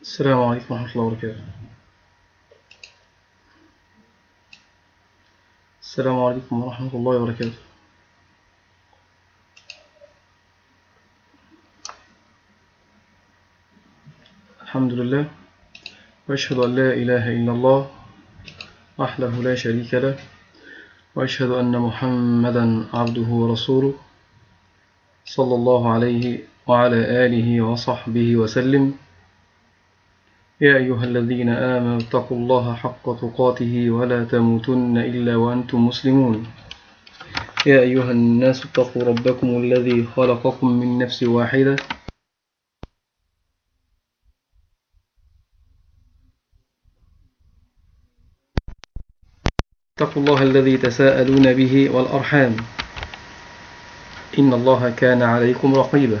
السلام عليكم ورحمة الله وبركاته. السلام عليكم ورحمة الله وبركاته. الحمد لله. وأشهد أن لا إله إلا الله وحده لا شريك له. وأشهد أن محمدا عبده ورسوله صلى الله عليه وعلى آله وصحبه وسلم. يا أيها الذين آمنوا اتقوا الله حق تقاته ولا تموتن إلا وأنتم مسلمون. يا أيها الناس اتقوا ربكم الذي خلقكم من نفس واحدة. اتقوا الله الذي تساءلون به والأرحام. إن الله كان عليكم رقيبا.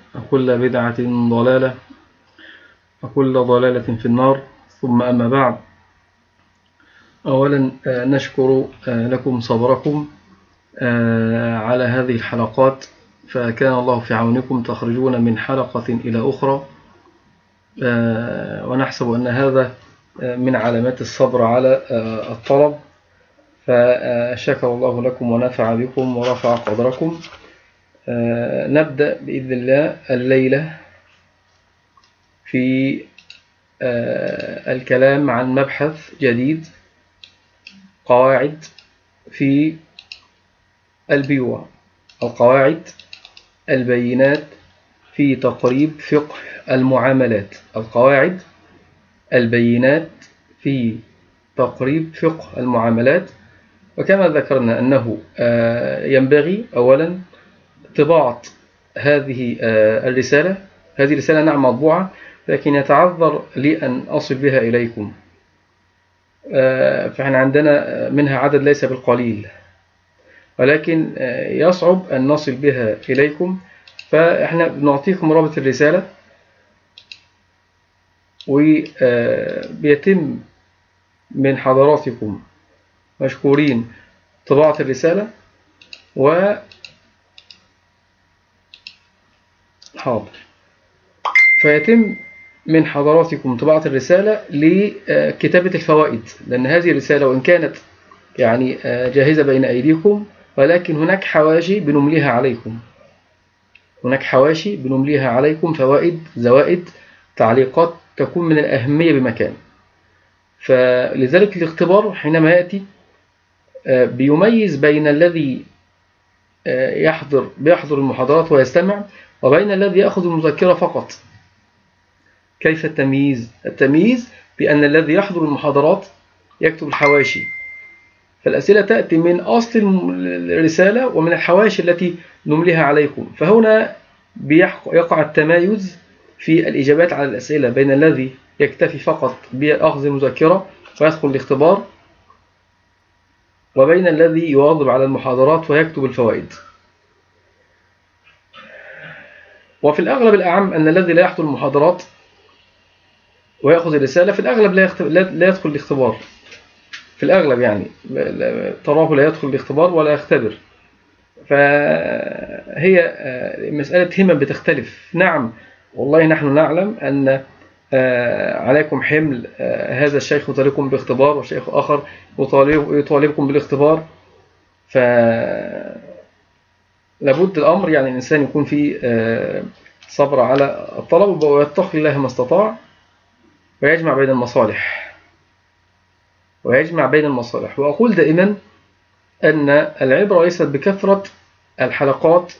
وكل بدعة ضلالة وكل ضلالة في النار. ثم أما بعد أولا نشكر لكم صبركم على هذه الحلقات. فكان الله في عونكم تخرجون من حلقة إلى أخرى. ونحسب أن هذا من علامات الصبر على الطلب. فشكر الله لكم ونفع بكم ورفع قدركم. نبدأ بإذن الله الليلة في الكلام عن مبحث جديد قواعد في البيوع القواعد البينات في تقريب فقه المعاملات القواعد البينات في تقريب فقه المعاملات. وكما ذكرنا أنه ينبغي أولا طباعة هذه الرسالة. هذه الرسالة نعم مطبوعة لكن يتعذر لي أن أصل بها إليكم. فإحنا عندنا منها عدد ليس بالقليل. ولكن يصعب أن نصل بها إليكم. فإحنا بنعطيكم رابط الرسالة. وبيتم من حضراتكم مشكورين طباعة الرسالة. و حاضر. فيتم من حضراتكم طباعة الرسالة لكتابة الفوائد لأن هذه الرسالة وإن كانت يعني جاهزة بين أيديكم ولكن هناك حواشي بنمليها عليكم. هناك حواشي بنمليها عليكم فوائد زوائد تعليقات تكون من الأهمية بمكان. فلذلك الاختبار حينما يأتي بيميز بين الذي يحضر بيحضر المحاضرات ويستمع وبين الذي يأخذ المذكرة فقط. كيف التمييز؟ التمييز بأن الذي يحضر المحاضرات يكتب الحواشي. فالأسئلة تأتي من أصل الرسالة ومن الحواشي التي نمليها عليكم. فهنا يقع التمايز في الإجابات على الأسئلة بين الذي يكتفي فقط بأخذ المذكرة ويدخل الاختبار وبين الذي يواظب على المحاضرات ويكتب الفوائد. وفي الأغلب الأعم أن الذي لا يحضر المحاضرات ويأخذ الرسالة في الأغلب لا, يدخل الاختبار. في الأغلب يعني تراه لا يدخل الاختبار ولا يختبر. فهي مسألة همم بتختلف. نعم والله نحن نعلم أن عليكم حمل هذا الشيخ يطالبكم باختبار وشيخ آخر يطالبكم بالاختبار. ف لابد الأمر يعني الإنسان يكون فيه صبر على الطلب ويتقي الله ما استطاع ويجمع بين المصالح. ويجمع بين المصالح. وأقول دائما أن العبرة ليست بكثرة الحلقات.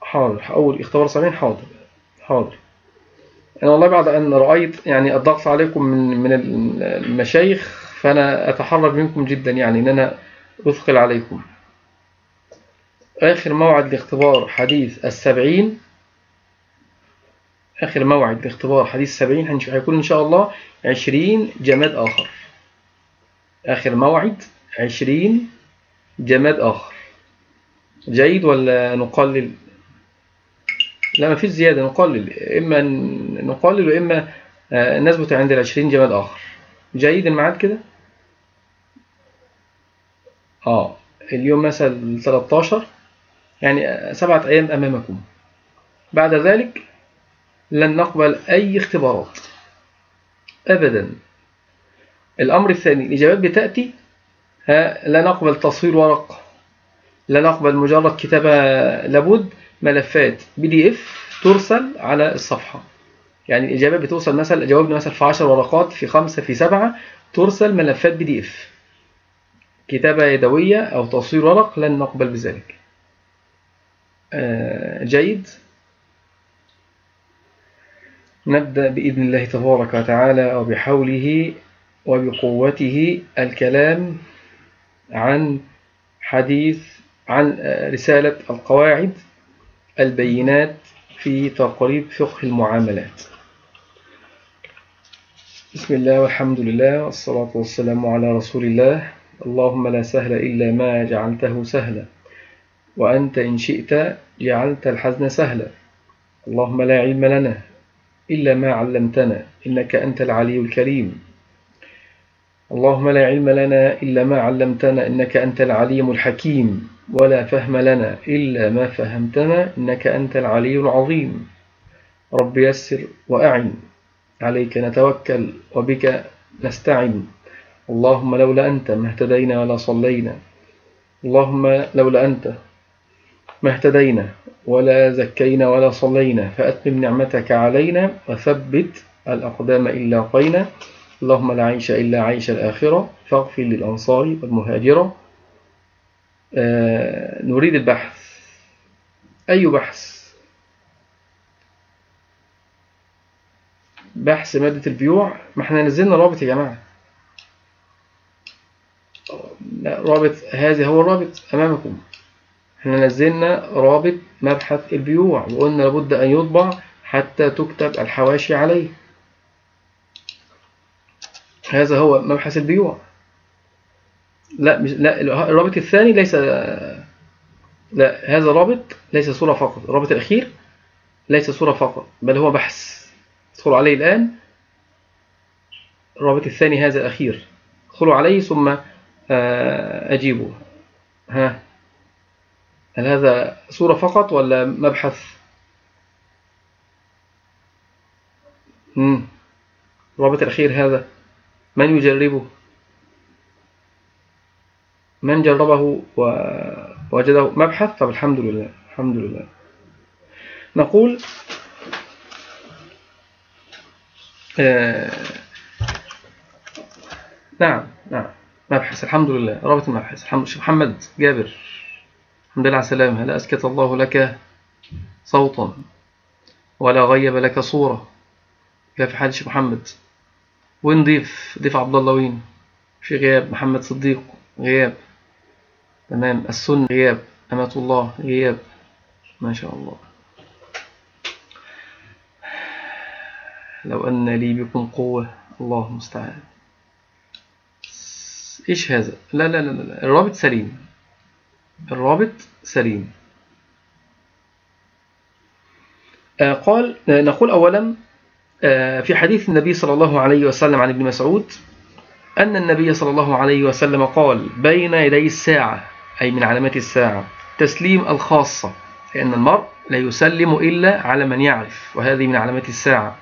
حاضر أول اختبار سامين حاضر حاضر. أنا والله بعد أن رأيت يعني الضغط عليكم من من المشايخ فأنا أتحرج منكم جدا يعني أن أنا أثقل عليكم. آخر موعد لاختبار حديث السبعين. آخر موعد لاختبار حديث السبعين هيكون إن شاء الله عشرين جماد آخر. آخر موعد عشرين جماد آخر. جيد ولا نقلل؟ لا ما فيش زيادة نقلل. إما نقلل وإما آه، نثبت عند العشرين جماد آخر. جيد الميعاد كده؟ آه. اليوم مثلا 13 يعني سبعة أيام أمامكم. بعد ذلك لن نقبل أي اختبارات. أبدا. الأمر الثاني الإجابات بتأتي لا نقبل تصوير ورق. لا نقبل مجرد كتابة لابد ملفات PDF ترسل على الصفحة. يعني الإجابات بتوصل مثلا جوابنا مثلا في 10 ورقات في خمسة في سبعة ترسل ملفات PDF كتابة يدوية أو تصوير ورق لن نقبل بذلك. جيد. نبدأ بإذن الله تبارك وتعالى وبحوله وبقوته الكلام عن حديث عن رسالة القواعد البينات في تقريب فقه المعاملات. بسم الله والحمد لله والصلاة والسلام على رسول الله. اللهم لا سهل إلا ما جعلته سهلا. وأنت إن شئت جعلت الحزن سهلا. اللهم لا علم لنا إلا ما علمتنا إنك أنت العلي الكريم. اللهم لا علم لنا إلا ما علمتنا إنك أنت العليم الحكيم. ولا فهم لنا إلا ما فهمتنا إنك أنت العلي العظيم. رب يسر وأعن عليك نتوكل وبك نستعن. اللهم لولا أنت ما اهتدينا ولا صلينا. اللهم لولا أنت ما اهتدينا ولا زكينا ولا صلينا فأتمم نعمتك علينا وثبت الأقدام إلا قينا. اللهم لا عيش إلا عيش الآخرة فاغفر للأنصار والمهاجرة. آه نريد البحث. أي بحث؟ بحث مادة البيوع. ما إحنا نزلنا رابط يا جماعة. رابط هذا هو الرابط أمامكم. إحنا نزلنا رابط مبحث البيوع وقلنا لابد أن يطبع حتى تكتب الحواشي عليه. هذا هو مبحث البيوع. لا مش لا الرابط الثاني ليس لا هذا رابط ليس صورة فقط. الرابط الأخير ليس صورة فقط بل هو بحث. ادخلوا عليه الآن. الرابط الثاني هذا الأخير. ادخلوا عليه ثم آه، أجيبه. ها؟ هل هذا صورة فقط ولا مبحث؟ الرابط الأخير هذا. من يجربه؟ من جربه ووجده مبحث؟ طب الحمد لله الحمد لله. نقول آه نعم نعم. مبحث الحمد لله. رابط المبحث. الحمد محمد جابر. الحمد لله على السلامة لا أسكت الله لك صوتا؟ ولا غيب لك صورة؟ لا في حديث محمد وين ضيف؟ عبد الله وين؟ في غياب محمد صديق غياب. تمام السن غياب أمة الله غياب. ما شاء الله. لو أن لي بكم قوة الله المستعان. إيش هذا؟ لا لا لا لا الرابط سليم الرابط سليم. آه، قال نقول أولا آه، في حديث النبي صلى الله عليه وسلم عن ابن مسعود أن النبي صلى الله عليه وسلم قال بين يدي الساعة أي من علامات الساعة تسليم الخاصة لأن المرء لا يسلم إلا على من يعرف وهذه من علامات الساعة.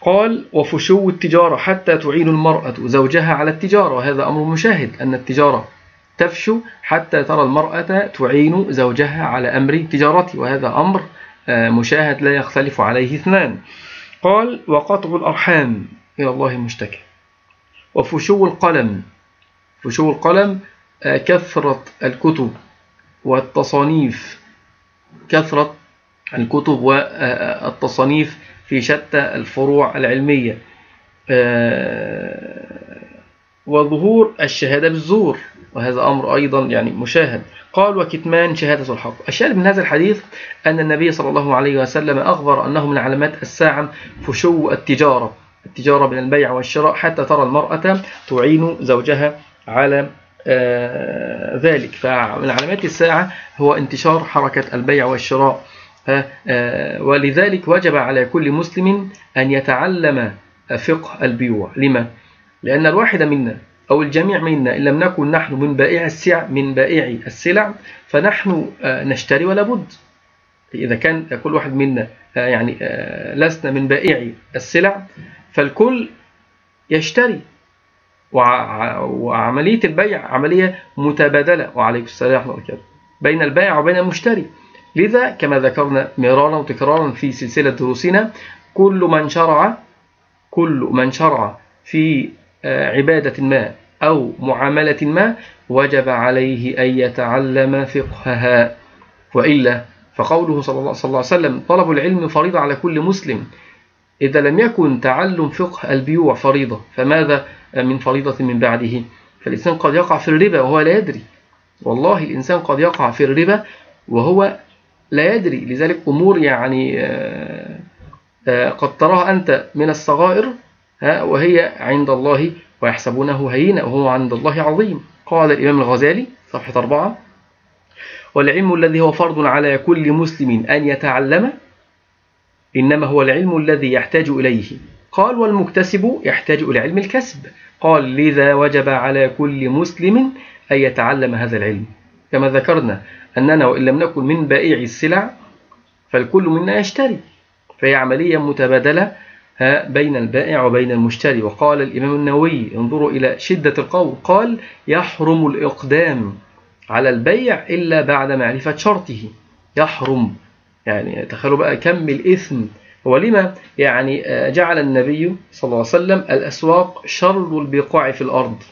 قال وفشو التجارة حتى تعين المرأة زوجها على التجارة. وهذا أمر مشاهد أن التجارة تفشو حتى ترى المرأة تعين زوجها على أمر تجارته وهذا أمر آه، مشاهد لا يختلف عليه اثنان. قال وقطع الأرحام إلى الله المشتكى. وفشو القلم. فشو القلم؟ آه، كثرة الكتب والتصانيف. كثرة الكتب والتصانيف في شتى الفروع العلمية. آه، وظهور الشهادة بالزور. وهذا أمر أيضا يعني مشاهد. قال وكتمان شهادة الحق. الشاهد من هذا الحديث أن النبي صلى الله عليه وسلم أخبر أنه من علامات الساعة فشو التجارة. التجارة بين البيع والشراء حتى ترى المرأة تعين زوجها على آه، ذلك. فمن علامات الساعة هو انتشار حركة البيع والشراء. آه، ولذلك وجب على كل مسلم أن يتعلم فقه البيوع. لما؟ لأن الواحد منا أو الجميع منا إن لم نكن نحن من بائع السلع من بائع السلع فنحن آه، نشتري ولا بد. إذا كان كل واحد منا يعني لسنا من بائع السلع فالكل يشتري. وعملية البيع عملية متبادلة. وعليكم السلام ورحمة الله وبركاته. بين البائع وبين المشتري. لذا كما ذكرنا مرارا وتكرارا في سلسلة دروسنا كل من شرع كل من شرع في آه، عبادة ما أو معاملة ما وجب عليه أن يتعلم فقهها. وإلا فقوله صلى الله عليه وسلم طلب العلم فريضة على كل مسلم. إذا لم يكن تعلم فقه البيوع فريضة فماذا من فريضة من بعده؟ فالإنسان قد يقع في الربا وهو لا يدري. والله الإنسان قد يقع في الربا وهو لا يدري. لذلك أمور يعني آه، آه، قد تراها أنت من الصغائر وهي عند الله ويحسبونه هينة وهو عند الله عظيم. قال الإمام الغزالي صفحة أربعة والعلم الذي هو فرض على كل مسلم أن يتعلم إنما هو العلم الذي يحتاج إليه. قال والمكتسب يحتاج إلى علم الكسب. قال لذا وجب على كل مسلم أن يتعلم هذا العلم؟ كما ذكرنا أننا وإن لم نكن من بائع السلع فالكل منا يشتري فهي عملية متبادلة بين البائع وبين المشتري. وقال الإمام النووي انظروا إلى شدة القول. قال يحرم الإقدام على البيع إلا بعد معرفة شرطه. يحرم. يعني تخيلوا بقى كم الإثم. ولما؟ يعني آه، جعل النبي صلى الله عليه وسلم الأسواق شر البقاع في الأرض.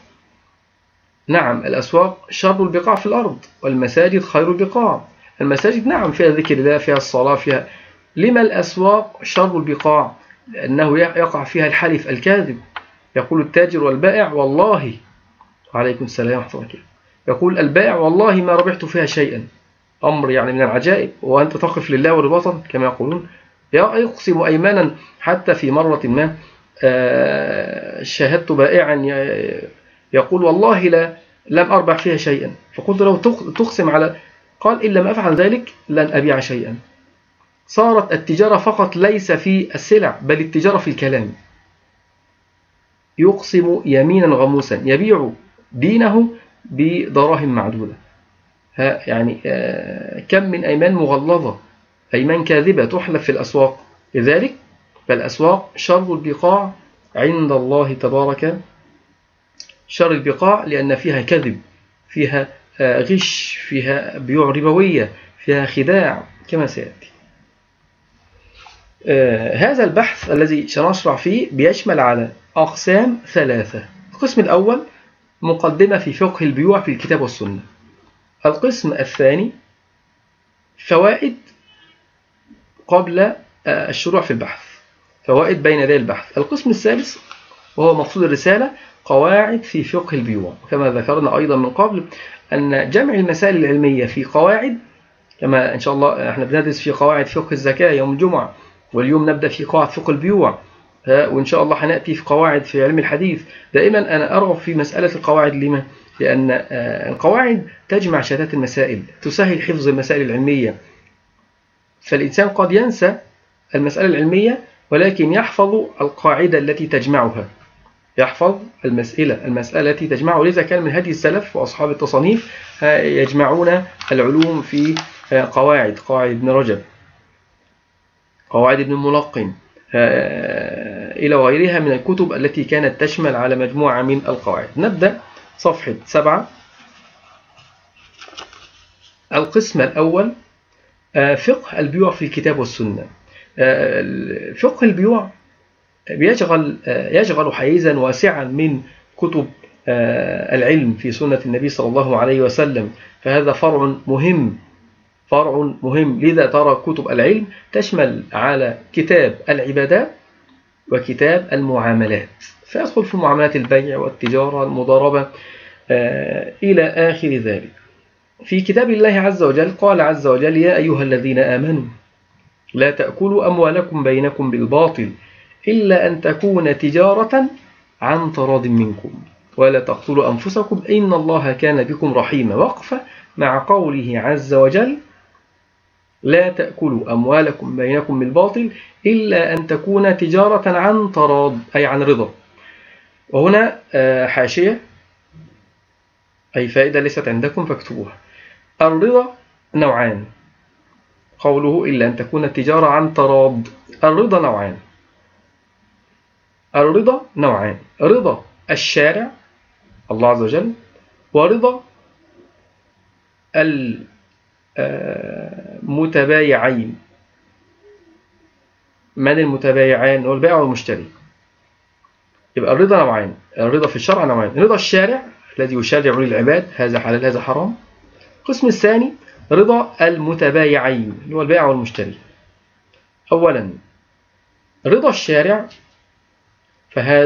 نعم الأسواق شر البقاع في الأرض والمساجد خير البقاع. المساجد نعم فيها ذكر الله فيها الصلاة فيها. لما الأسواق شر البقاع؟ لأنه يقع فيها الحلف الكاذب. يقول التاجر والبائع والله. وعليكم السلام ورحمة الله يقول البائع والله ما ربحت فيها شيئا. أمر يعني من العجائب. وأنت تقف لله ورباطا كما يقولون. يقسم أيمانا حتى في مرة ما آه، شاهدت بائعا يقول والله لا لم أربح فيها شيئا. فقلت له تقسم على قال إن لم أفعل ذلك لن أبيع شيئا. صارت التجارة فقط ليس في السلع بل التجارة في الكلام. يقسم يمينا غموسا يبيع دينه بدراهم معدودة يعني آه، كم من أيمان مغلظة؟ أيمان كاذبة تحلف في الأسواق. لذلك فالأسواق شر البقاع عند الله تبارك شر البقاع لأن فيها كذب فيها آه، غش فيها بيوع ربوية فيها خداع كما سيأتي. هذا البحث الذي سنشرع فيه بيشمل على أقسام ثلاثة. القسم الأول مقدمة في فقه البيوع في الكتاب والسنة. القسم الثاني فوائد قبل آه، الشروع في البحث فوائد بين يدي البحث. القسم الثالث وهو مقصود الرسالة قواعد في فقه البيوع. كما ذكرنا أيضا من قبل أن جمع المسائل العلمية في قواعد كما إن شاء الله إحنا بندرس في قواعد فقه الزكاة يوم الجمعة واليوم نبدأ في قواعد فقه البيوع. وإن شاء الله هنأتي في قواعد في علم الحديث. دائما أنا أرغب في مسألة القواعد لما؟ لأن آه، القواعد تجمع شتات المسائل تسهل حفظ المسائل العلمية. فالإنسان قد ينسى المسألة العلمية ولكن يحفظ القاعدة التي تجمعها. يحفظ المسألة المسألة التي تجمعه لذا كان من هدي السلف وأصحاب التصانيف يجمعون العلوم في آه، قواعد قواعد ابن رجب. قواعد ابن الملقن آه، إلى غيرها من الكتب التي كانت تشمل على مجموعة من القواعد. نبدأ صفحة سبعة. القسم الأول آه، فقه البيوع في الكتاب والسنة. آه، فقه البيوع يشغل آه، يشغل حيزا واسعا من كتب العلم في سنة النبي صلى الله عليه وسلم فهذا فرع مهم فرع مهم. لذا ترى كتب العلم تشمل على كتاب العبادات وكتاب المعاملات. فيدخل في معاملات البيع والتجارة المضاربة آه، إلى آخر ذلك. في كتاب الله عز وجل قال عز وجل يا أيها الذين آمنوا لا تأكلوا أموالكم بينكم بالباطل إلا أن تكون تجارة عن تراض منكم ولا تقتلوا أنفسكم إن الله كان بكم رحيما. وقفة مع قوله عز وجل لا تأكلوا أموالكم بينكم بالباطل إلا أن تكون تجارة عن تراض أي عن رضا. وهنا آه، حاشية. أي فائدة ليست عندكم فاكتبوها. الرضا نوعان. قوله إلا أن تكون التجارة عن تراض. الرضا نوعان. الرضا نوعان. رضا الشارع الله عز وجل ورضا المتبايعين. من المتبايعان هو البائع والمشتري يبقى الرضا نوعين الرضا في الشرع نوعين رضا الشارع الذي يشرع للعباد هذا حلال هذا حرام. القسم الثاني رضا المتبايعين اللي هو البائع والمشتري. أولا رضا الشارع فهذا